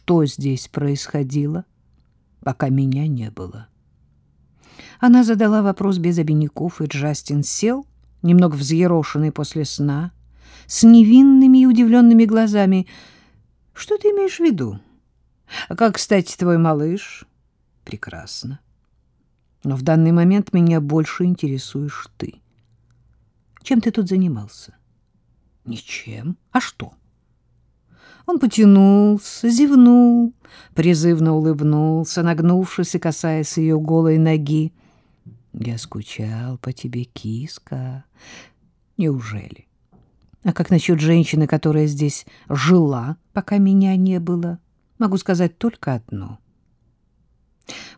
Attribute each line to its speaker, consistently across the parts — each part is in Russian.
Speaker 1: что здесь происходило, пока меня не было. Она задала вопрос без обиняков, и Джастин сел, немного взъерошенный после сна, с невинными и удивленными глазами. «Что ты имеешь в виду? А как, кстати, твой малыш?» «Прекрасно. Но в данный момент меня больше интересуешь ты. Чем ты тут занимался?» «Ничем. А что?» Он потянулся, зевнул, призывно улыбнулся, нагнувшись и касаясь ее голой ноги. Я скучал по тебе, киска. Неужели? А как насчет женщины, которая здесь жила, пока меня не было? Могу сказать только одно.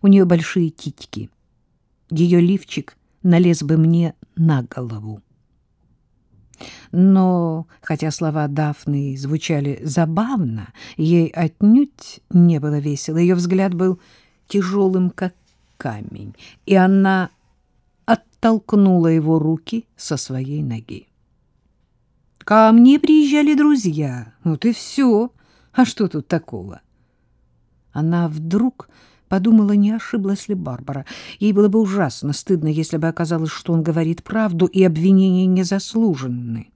Speaker 1: У нее большие титьки. Ее лифчик налез бы мне на голову. Но, хотя слова Дафны звучали забавно, ей отнюдь не было весело. Ее взгляд был тяжелым, как камень, и она оттолкнула его руки со своей ноги. Ко мне приезжали друзья. Вот и все. А что тут такого? Она вдруг подумала, не ошиблась ли Барбара. Ей было бы ужасно стыдно, если бы оказалось, что он говорит правду, и обвинения незаслуженны.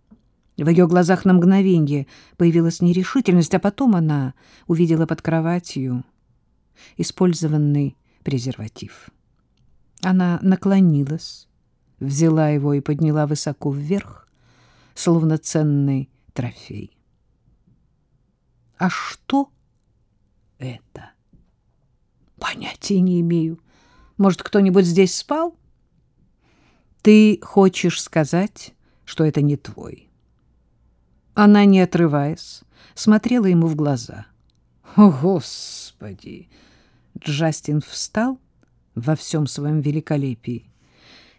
Speaker 1: В ее глазах на мгновенье появилась нерешительность, а потом она увидела под кроватью использованный презерватив. Она наклонилась, взяла его и подняла высоко вверх, словно ценный трофей. А что это? Понятия не имею. Может, кто-нибудь здесь спал? Ты хочешь сказать, что это не твой? Она, не отрываясь, смотрела ему в глаза. О, Господи! Джастин встал во всем своем великолепии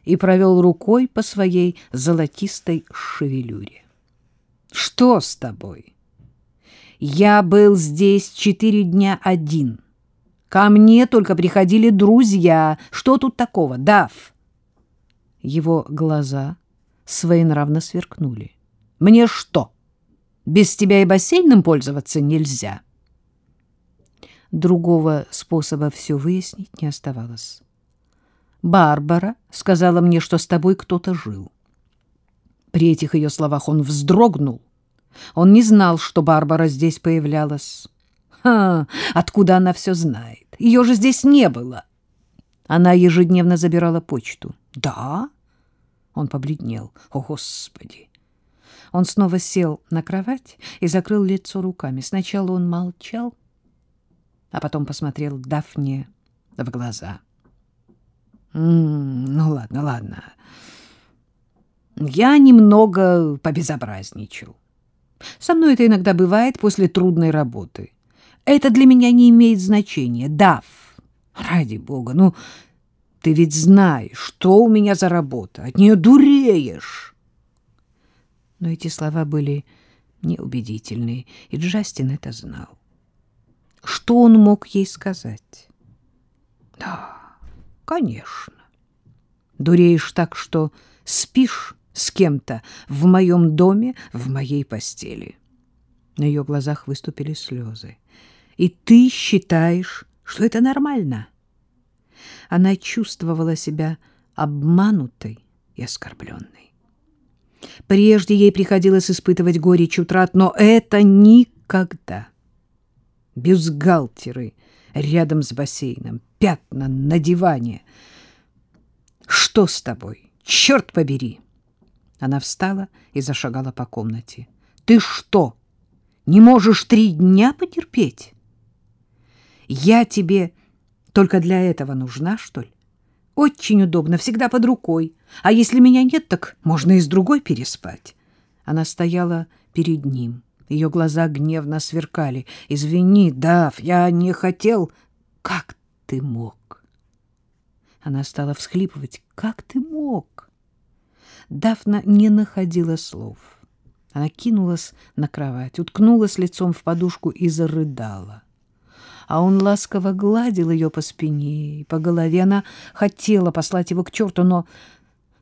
Speaker 1: и провел рукой по своей золотистой шевелюре. — Что с тобой? — Я был здесь четыре дня один. Ко мне только приходили друзья. Что тут такого, Дав? Его глаза своенравно сверкнули. — Мне что, без тебя и бассейном пользоваться нельзя? — Другого способа все выяснить не оставалось. «Барбара сказала мне, что с тобой кто-то жил». При этих ее словах он вздрогнул. Он не знал, что Барбара здесь появлялась. Ха, откуда она все знает? Ее же здесь не было. Она ежедневно забирала почту. Да? Он побледнел. О, Господи! Он снова сел на кровать и закрыл лицо руками. Сначала он молчал, а потом посмотрел Дафне в глаза. «М -м, «Ну ладно, ладно. Я немного побезобразничал. Со мной это иногда бывает после трудной работы. Это для меня не имеет значения. Даф, ради бога, ну, ты ведь знаешь, что у меня за работа. От нее дуреешь». Но эти слова были неубедительны, и Джастин это знал. Что он мог ей сказать? Да, конечно. Дуреешь так, что спишь с кем-то в моем доме, в моей постели. На ее глазах выступили слезы. И ты считаешь, что это нормально? Она чувствовала себя обманутой и оскорбленной. Прежде ей приходилось испытывать горечь утрат, но это никогда бюстгальтеры рядом с бассейном, пятна на диване. Что с тобой? Черт побери! Она встала и зашагала по комнате. Ты что, не можешь три дня потерпеть? Я тебе только для этого нужна, что ли? Очень удобно, всегда под рукой. А если меня нет, так можно и с другой переспать. Она стояла перед ним ее глаза гневно сверкали. «Извини, Дав, я не хотел...» «Как ты мог?» Она стала всхлипывать. «Как ты мог?» Дафна не находила слов. Она кинулась на кровать, уткнулась лицом в подушку и зарыдала. А он ласково гладил ее по спине и по голове. Она хотела послать его к черту, но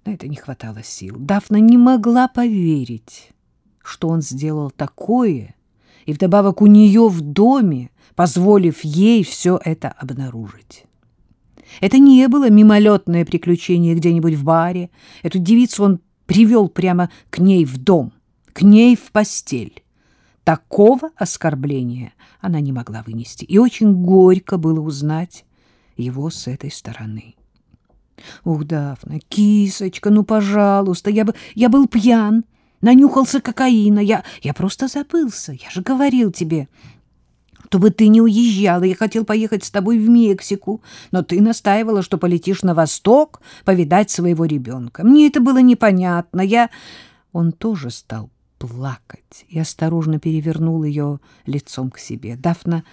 Speaker 1: на это не хватало сил. Дафна не могла поверить что он сделал такое, и вдобавок у нее в доме, позволив ей все это обнаружить. Это не было мимолетное приключение где-нибудь в баре. Эту девицу он привел прямо к ней в дом, к ней в постель. Такого оскорбления она не могла вынести, и очень горько было узнать его с этой стороны. Ух, Дафна, кисочка, ну, пожалуйста, я бы я был пьян, нанюхался кокаина, я я просто забылся. Я же говорил тебе, чтобы ты не уезжала. Я хотел поехать с тобой в Мексику, но ты настаивала, что полетишь на восток повидать своего ребенка. Мне это было непонятно. Я он тоже стал плакать и осторожно перевернул ее лицом к себе. Дафна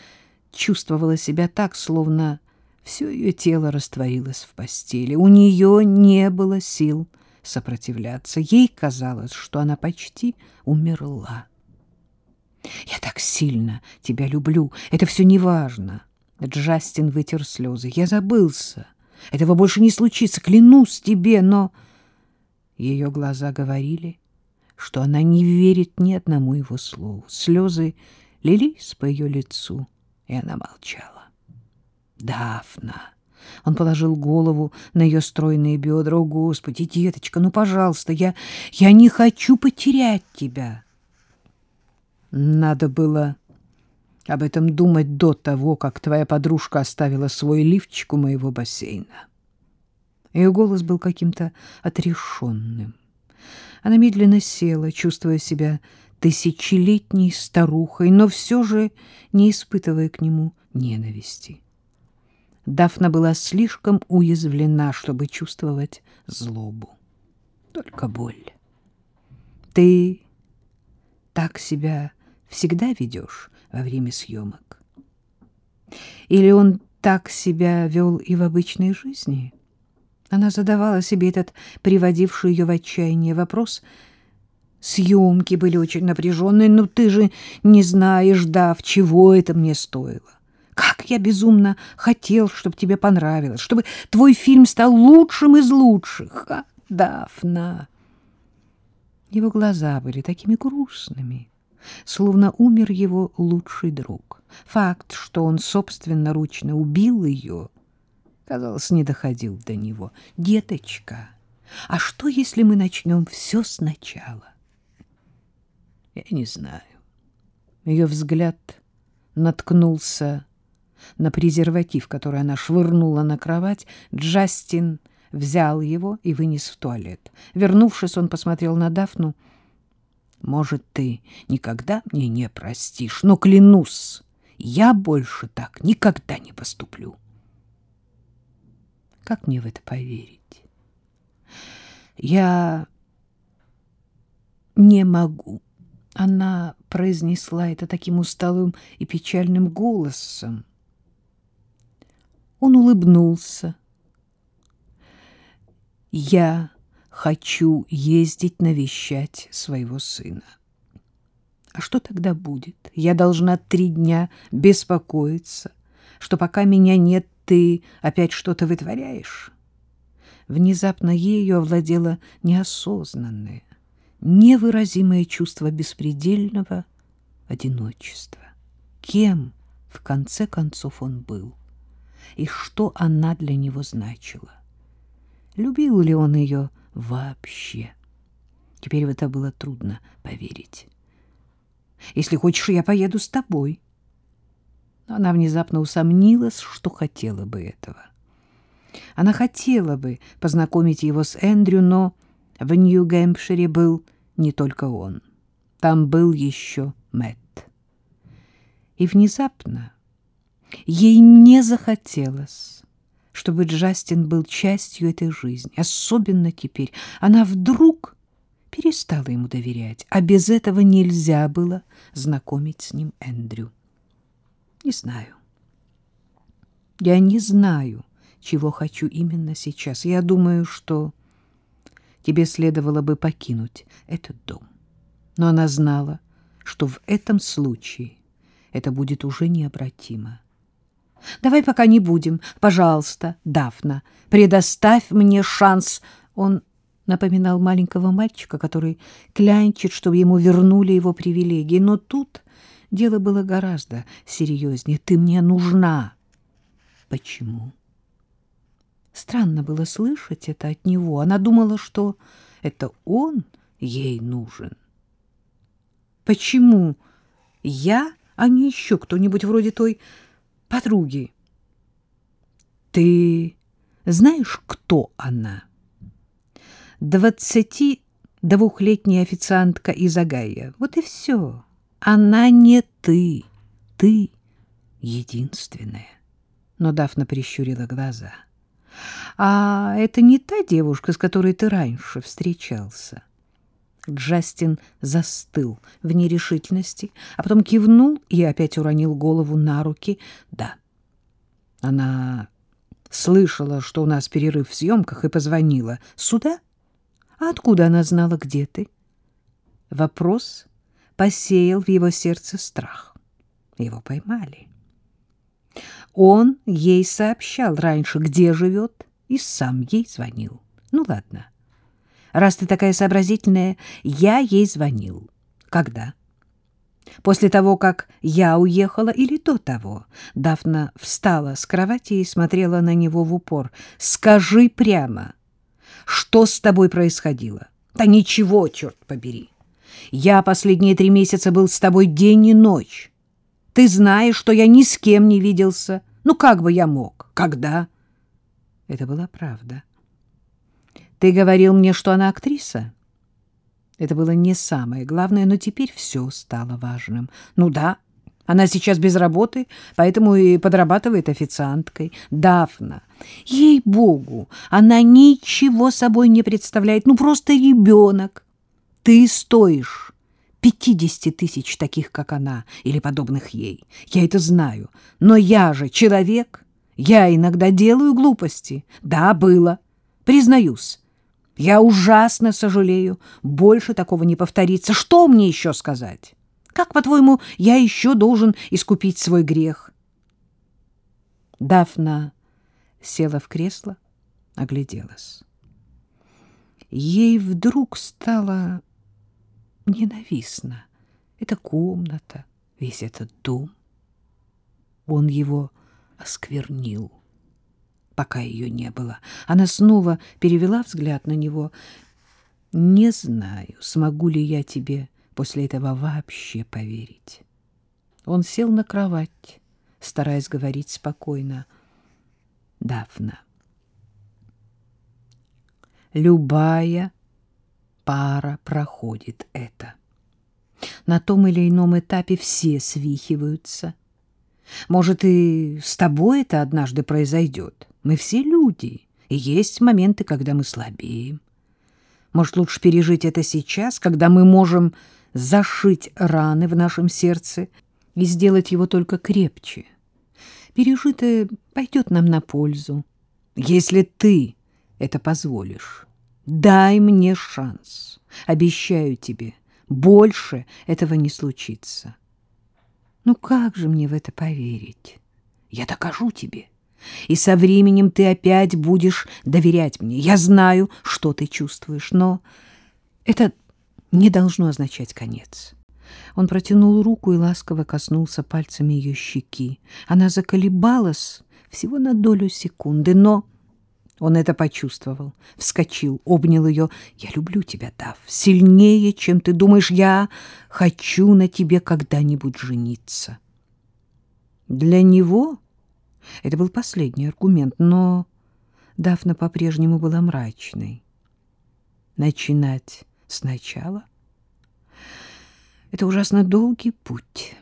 Speaker 1: чувствовала себя так, словно все ее тело растворилось в постели. У нее не было сил сопротивляться. Ей казалось, что она почти умерла. «Я так сильно тебя люблю. Это все неважно». Джастин вытер слезы. «Я забылся. Этого больше не случится, клянусь тебе, но...» Ее глаза говорили, что она не верит ни одному его слову. Слезы лились по ее лицу, и она молчала. Дафна. Он положил голову на ее стройные бедра. О, Господи, деточка, ну, пожалуйста, я, я не хочу потерять тебя. Надо было об этом думать до того, как твоя подружка оставила свой лифчик у моего бассейна. Ее голос был каким-то отрешенным. Она медленно села, чувствуя себя тысячелетней старухой, но все же не испытывая к нему ненависти. Дафна была слишком уязвлена, чтобы чувствовать злобу. Только боль. Ты так себя всегда ведешь во время съемок? Или он так себя вел и в обычной жизни? Она задавала себе этот приводивший ее в отчаяние вопрос. Съемки были очень напряженные, но ты же не знаешь, Дав, чего это мне стоило. Как я безумно хотел, чтобы тебе понравилось, чтобы твой фильм стал лучшим из лучших. А, Дафна. Его глаза были такими грустными, словно умер его лучший друг. Факт, что он собственноручно убил ее, казалось, не доходил до него. «Деточка, а что, если мы начнем все сначала?» Я не знаю. Ее взгляд наткнулся на презерватив, который она швырнула на кровать. Джастин взял его и вынес в туалет. Вернувшись, он посмотрел на Дафну. «Может, ты никогда мне не простишь, но клянусь, я больше так никогда не поступлю». Как мне в это поверить? Я не могу. Она произнесла это таким усталым и печальным голосом. Он улыбнулся. Я хочу ездить навещать своего сына. А что тогда будет? Я должна три дня беспокоиться, что пока меня нет, ты опять что-то вытворяешь? Внезапно ею овладело неосознанное, невыразимое чувство беспредельного одиночества. Кем, в конце концов, он был? И что она для него значила? Любил ли он ее вообще? Теперь в это было трудно поверить. «Если хочешь, я поеду с тобой», но она внезапно усомнилась, что хотела бы этого. Она хотела бы познакомить его с Эндрю, но в Нью-Гэмпшире был не только он. Там был еще Мэтт. И внезапно ей не захотелось, чтобы Джастин был частью этой жизни, особенно теперь. Она вдруг перестала ему доверять, а без этого нельзя было знакомить с ним Эндрю. Не знаю. Я не знаю, чего хочу именно сейчас. Я думаю, что тебе следовало бы покинуть этот дом. Но она знала, что в этом случае это будет уже необратимо. Давай пока не будем. Пожалуйста, Дафна, предоставь мне шанс. Он напоминал маленького мальчика, который клянчит, чтобы ему вернули его привилегии. Но тут дело было гораздо серьезнее. Ты мне нужна. Почему? Странно было слышать это от него. Она думала, что это он ей нужен. Почему я, а не еще кто-нибудь вроде той подруги? Ты знаешь, кто она? Двадцати двухлетняя официантка из Агая. Вот и все. Она не ты. Ты единственная. Но Дафна прищурила глаза. А это не та девушка, с которой ты раньше встречался? Джастин застыл в нерешительности, а потом кивнул и опять уронил голову на руки. Да, она слышала, что у нас перерыв в съемках, и позвонила. Сюда? А откуда она знала, где ты? Вопрос посеял в его сердце страх. Его поймали. Он ей сообщал раньше, где живет, и сам ей звонил. Ну, ладно. Раз ты такая сообразительная, я ей звонил. Когда? После того, как я уехала или до того? Дафна встала с кровати и смотрела на него в упор. Скажи прямо, что с тобой происходило? Да ничего, черт побери. Я последние три месяца был с тобой день и ночь. Ты знаешь, что я ни с кем не виделся. Ну, как бы я мог? Когда? Это была правда. Ты говорил мне, что она актриса? Это было не самое главное, но теперь все стало важным. Ну да, она сейчас без работы, поэтому и подрабатывает официанткой. Дафна, ей-богу, она ничего собой не представляет, ну просто ребенок. Ты стоишь пятидесяти тысяч таких, как она, или подобных ей. Я это знаю, но я же человек. Я иногда делаю глупости. Да, было, признаюсь. Я ужасно сожалею. Больше такого не повторится. Что мне еще сказать? Как, по-твоему, я еще должен искупить свой грех? Дафна села в кресло, огляделась. Ей вдруг стало ненавистно. Эта комната, весь этот дом. Он его осквернил пока ее не было. Она снова перевела взгляд на него. «Не знаю, смогу ли я тебе после этого вообще поверить». Он сел на кровать, стараясь говорить спокойно. «Дафна, любая пара проходит это. На том или ином этапе все свихиваются. Может, и с тобой это однажды произойдет». Мы все люди, и есть моменты, когда мы слабеем. Может, лучше пережить это сейчас, когда мы можем зашить раны в нашем сердце и сделать его только крепче. Пережитое пойдет нам на пользу, если ты это позволишь. Дай мне шанс. Обещаю тебе, больше этого не случится. Ну как же мне в это поверить? Я докажу тебе и со временем ты опять будешь доверять мне. Я знаю, что ты чувствуешь, но это не должно означать конец. Он протянул руку и ласково коснулся пальцами ее щеки. Она заколебалась всего на долю секунды, но он это почувствовал, вскочил, обнял ее. «Я люблю тебя, Дав, сильнее, чем ты думаешь. Я хочу на тебе когда-нибудь жениться». Для него это был последний аргумент, но Дафна по-прежнему была мрачной. Начинать сначала — это ужасно долгий путь.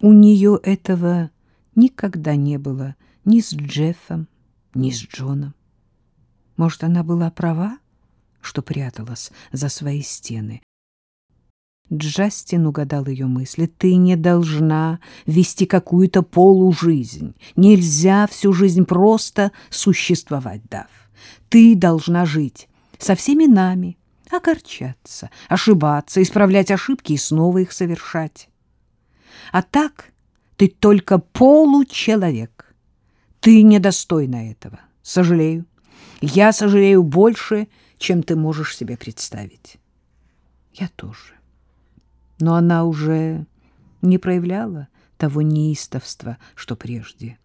Speaker 1: У нее этого никогда не было ни с Джеффом, ни с Джоном. Может, она была права, что пряталась за свои стены, Джастин угадал ее мысли. «Ты не должна вести какую-то полужизнь. Нельзя всю жизнь просто существовать, Дав. Ты должна жить со всеми нами, огорчаться, ошибаться, исправлять ошибки и снова их совершать. А так ты только получеловек. Ты недостойна этого. Сожалею. Я сожалею больше, чем ты можешь себе представить. Я тоже но она уже не проявляла того неистовства, что прежде.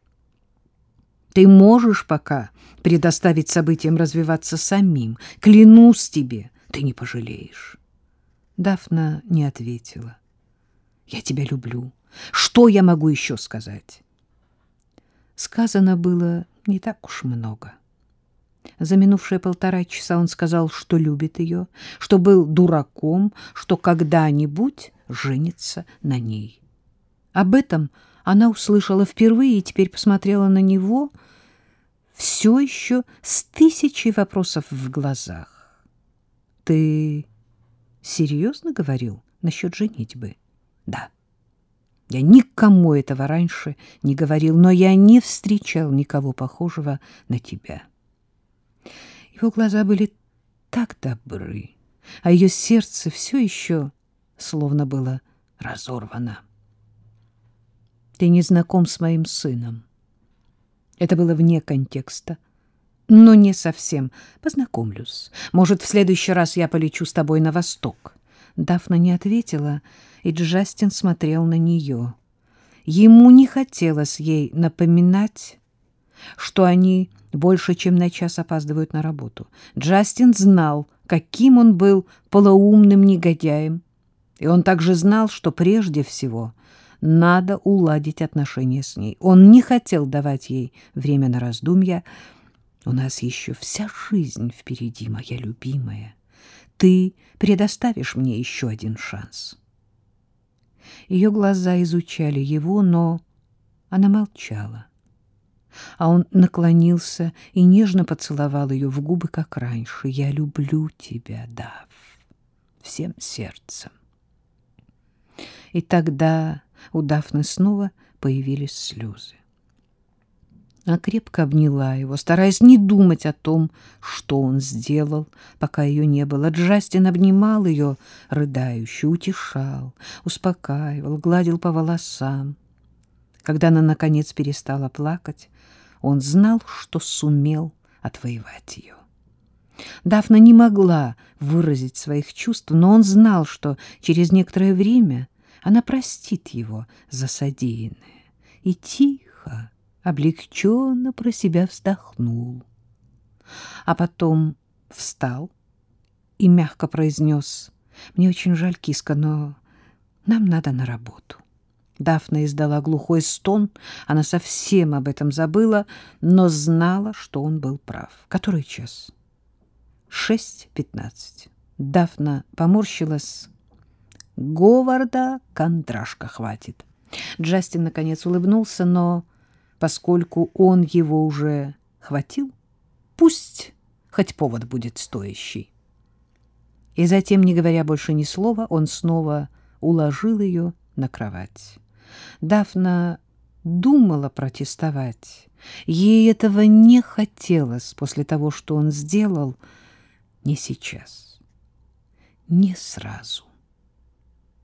Speaker 1: Ты можешь пока предоставить событиям развиваться самим. Клянусь тебе, ты не пожалеешь. Дафна не ответила. Я тебя люблю. Что я могу еще сказать? Сказано было не так уж много. За минувшие полтора часа он сказал, что любит ее, что был дураком, что когда-нибудь женится на ней. Об этом она услышала впервые и теперь посмотрела на него все еще с тысячей вопросов в глазах. — Ты серьезно говорил насчет женитьбы? — Да. Я никому этого раньше не говорил, но я не встречал никого похожего на тебя. Его глаза были так добры, а ее сердце все еще словно было разорвано. Ты не знаком с моим сыном. Это было вне контекста. Но не совсем. Познакомлюсь. Может, в следующий раз я полечу с тобой на восток. Дафна не ответила, и Джастин смотрел на нее. Ему не хотелось ей напоминать, что они больше, чем на час опаздывают на работу. Джастин знал, каким он был полоумным негодяем, и он также знал, что прежде всего надо уладить отношения с ней. Он не хотел давать ей время на раздумья. «У нас еще вся жизнь впереди, моя любимая. Ты предоставишь мне еще один шанс». Ее глаза изучали его, но она молчала. А он наклонился и нежно поцеловал ее в губы, как раньше. «Я люблю тебя, Дав, всем сердцем». И тогда у Дафны снова появились слезы. Она крепко обняла его, стараясь не думать о том, что он сделал, пока ее не было. Джастин обнимал ее, рыдающую, утешал, успокаивал, гладил по волосам. Когда она, наконец, перестала плакать, он знал, что сумел отвоевать ее. Дафна не могла выразить своих чувств, но он знал, что через некоторое время она простит его за содеянное. И тихо, облегченно про себя вздохнул. А потом встал и мягко произнес, «Мне очень жаль, киска, но нам надо на работу». Дафна издала глухой стон, она совсем об этом забыла, но знала, что он был прав. Который час? Шесть пятнадцать. Дафна поморщилась Говарда контрашка хватит. Джастин, наконец, улыбнулся, но поскольку он его уже хватил, пусть хоть повод будет стоящий. И затем, не говоря больше ни слова, он снова уложил ее на кровать. Дафна думала протестовать. Ей этого не хотелось после того, что он сделал. Не сейчас, не сразу.